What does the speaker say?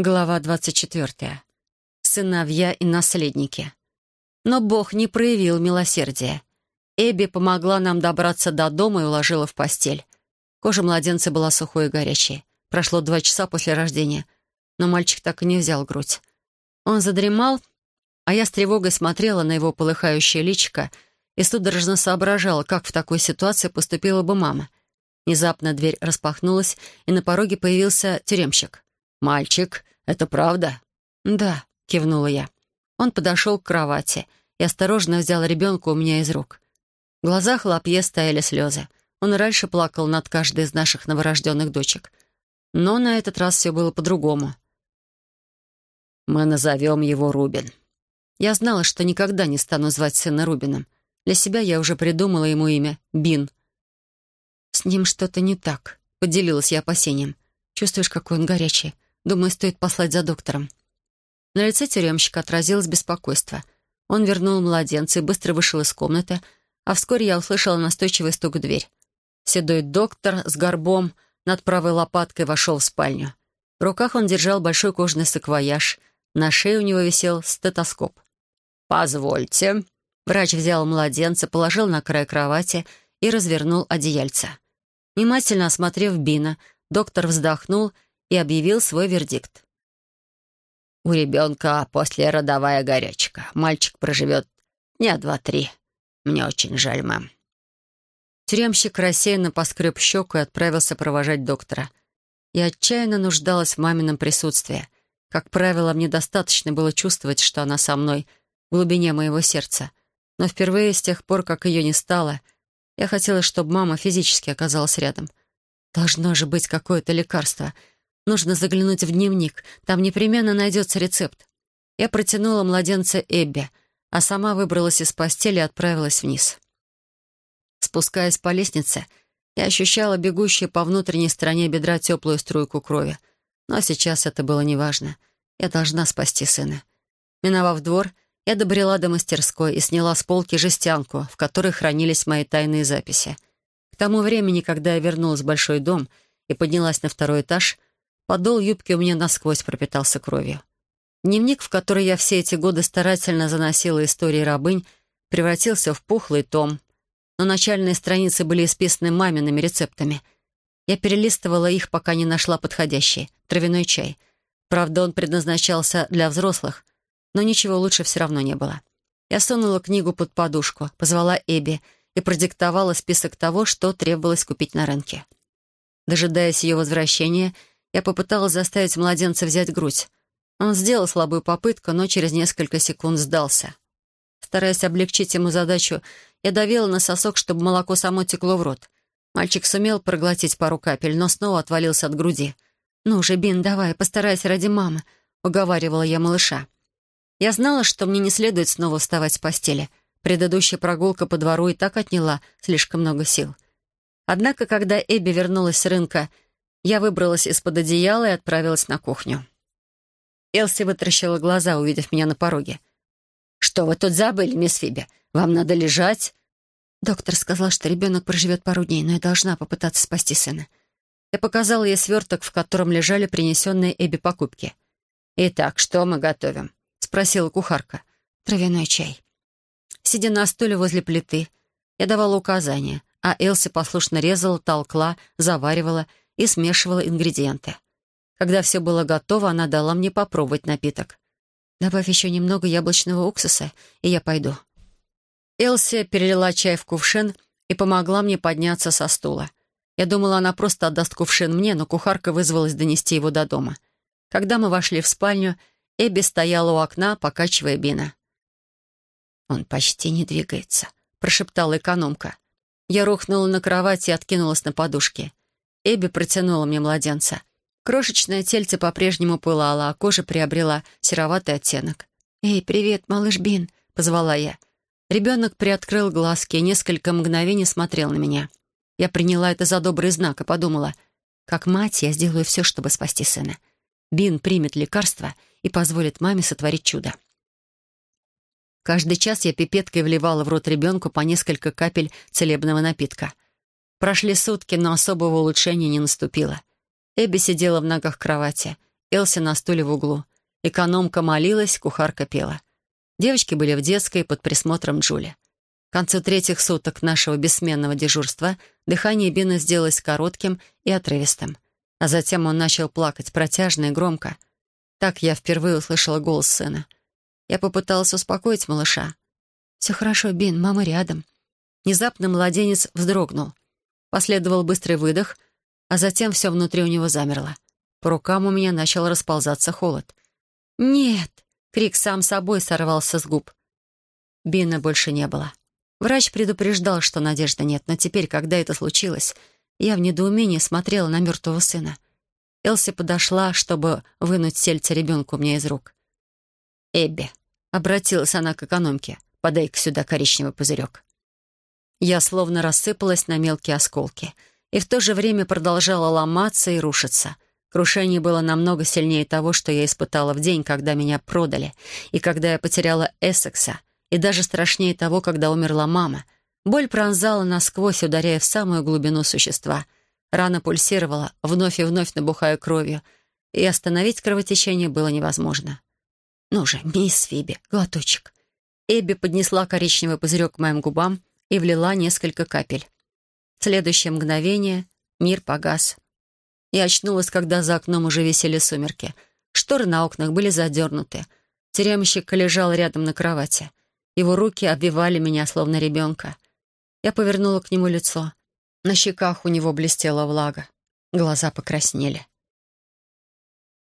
Глава 24. Сыновья и наследники. Но Бог не проявил милосердия. Эбби помогла нам добраться до дома и уложила в постель. Кожа младенца была сухой и горячей. Прошло два часа после рождения, но мальчик так и не взял грудь. Он задремал, а я с тревогой смотрела на его полыхающее личико и судорожно соображала, как в такой ситуации поступила бы мама. Внезапно дверь распахнулась, и на пороге появился тюремщик. «Мальчик, это правда?» «Да», — кивнула я. Он подошел к кровати и осторожно взял ребенка у меня из рук. В глазах Лапье стояли слезы. Он раньше плакал над каждой из наших новорожденных дочек. Но на этот раз все было по-другому. «Мы назовем его Рубин». Я знала, что никогда не стану звать сына Рубином. Для себя я уже придумала ему имя — Бин. «С ним что-то не так», — поделилась я опасением. «Чувствуешь, какой он горячий? Думаю, стоит послать за доктором». На лице тюремщика отразилось беспокойство. Он вернул младенца и быстро вышел из комнаты, а вскоре я услышала настойчивый стук в дверь. Седой доктор с горбом над правой лопаткой вошел в спальню. В руках он держал большой кожаный саквояж. На шее у него висел стетоскоп. «Позвольте». Врач взял младенца, положил на край кровати и развернул одеяльце. Внимательно осмотрев Бина, доктор вздохнул и объявил свой вердикт. «У ребенка послеродовая горячка. Мальчик проживет дня два-три. Мне очень жаль, мэм». Тюремщик рассеянно поскреб щеку и отправился провожать доктора. Я отчаянно нуждалась в мамином присутствии. Как правило, мне достаточно было чувствовать, что она со мной в глубине моего сердца. Но впервые с тех пор, как ее не стало, я хотела, чтобы мама физически оказалась рядом. Должно же быть какое-то лекарство. Нужно заглянуть в дневник. Там непременно найдется рецепт. Я протянула младенца Эбби, а сама выбралась из постели и отправилась вниз. Спускаясь по лестнице, я ощущала бегущую по внутренней стороне бедра теплую струйку крови. Но сейчас это было неважно. Я должна спасти сына. Миновав двор, я добрела до мастерской и сняла с полки жестянку, в которой хранились мои тайные записи. К тому времени, когда я вернулась в большой дом и поднялась на второй этаж, подол юбки у меня насквозь пропитался кровью. Дневник, в который я все эти годы старательно заносила истории рабынь, превратился в пухлый том, но начальные страницы были исписаны мамиными рецептами. Я перелистывала их, пока не нашла подходящий — травяной чай. Правда, он предназначался для взрослых, но ничего лучше все равно не было. Я сунула книгу под подушку, позвала Эбби и продиктовала список того, что требовалось купить на рынке. Дожидаясь ее возвращения, я попыталась заставить младенца взять грудь. Он сделал слабую попытку, но через несколько секунд сдался. Стараясь облегчить ему задачу, я давила на сосок, чтобы молоко само текло в рот. Мальчик сумел проглотить пару капель, но снова отвалился от груди. «Ну же, Бин, давай, постарайся ради мамы», — уговаривала я малыша. Я знала, что мне не следует снова вставать с постели. Предыдущая прогулка по двору и так отняла слишком много сил. Однако, когда Эбби вернулась с рынка, я выбралась из-под одеяла и отправилась на кухню. Элси вытаращила глаза, увидев меня на пороге. «Что вы тут забыли, мисс Фиби? Вам надо лежать?» Доктор сказал, что ребенок проживет пару дней, но я должна попытаться спасти сына. Я показала ей сверток, в котором лежали принесенные Эбби покупки. «Итак, что мы готовим?» — спросила кухарка. «Травяной чай». Сидя на стуле возле плиты, я давала указания, а Элси послушно резала, толкла, заваривала и смешивала ингредиенты. Когда все было готово, она дала мне попробовать напиток. Добавь еще немного яблочного уксуса, и я пойду». Элси перелила чай в кувшин и помогла мне подняться со стула. Я думала, она просто отдаст кувшин мне, но кухарка вызвалась донести его до дома. Когда мы вошли в спальню, Эбби стояла у окна, покачивая Бина. «Он почти не двигается», — прошептала экономка. Я рухнула на кровать и откинулась на подушке. Эбби протянула мне младенца. Крошечное тельце по-прежнему пылало, а кожа приобрела сероватый оттенок. «Эй, привет, малыш Бин!» — позвала я. Ребенок приоткрыл глазки и несколько мгновений смотрел на меня. Я приняла это за добрый знак и подумала, как мать я сделаю все, чтобы спасти сына. Бин примет лекарство и позволит маме сотворить чудо. Каждый час я пипеткой вливала в рот ребенку по несколько капель целебного напитка. Прошли сутки, но особого улучшения не наступило. Эбби сидела в ногах кровати Элси на стуле в углу. Экономка молилась, кухарка пела. Девочки были в детской под присмотром Джули. К концу третьих суток нашего бессменного дежурства дыхание Бина сделалось коротким и отрывистым. А затем он начал плакать протяжно и громко. Так я впервые услышала голос сына. Я попыталась успокоить малыша. «Все хорошо, Бин, мама рядом». Внезапно младенец вздрогнул. Последовал быстрый выдох, а затем все внутри у него замерло. По рукам у меня начал расползаться холод. «Нет!» — крик сам собой сорвался с губ. Бина больше не было. Врач предупреждал, что надежды нет, но теперь, когда это случилось, я в недоумении смотрела на мертвого сына. Элси подошла, чтобы вынуть сельце ребенку мне из рук. «Эбби», — обратилась она к экономке, — «подай-ка сюда коричневый пузырек». Я словно рассыпалась на мелкие осколки и в то же время продолжала ломаться и рушиться. Крушение было намного сильнее того, что я испытала в день, когда меня продали, и когда я потеряла Эссекса, и даже страшнее того, когда умерла мама. Боль пронзала насквозь, ударяя в самую глубину существа. Рана пульсировала, вновь и вновь набухая кровью, и остановить кровотечение было невозможно. «Ну же, мисс Фиби, глоточек». Эбби поднесла коричневый пузырек к моим губам и влила несколько капель. В следующее мгновение мир погас. Я очнулась, когда за окном уже висели сумерки. Шторы на окнах были задернуты. Тюремщик лежал рядом на кровати. Его руки обвивали меня, словно ребенка. Я повернула к нему лицо. На щеках у него блестела влага. Глаза покраснели.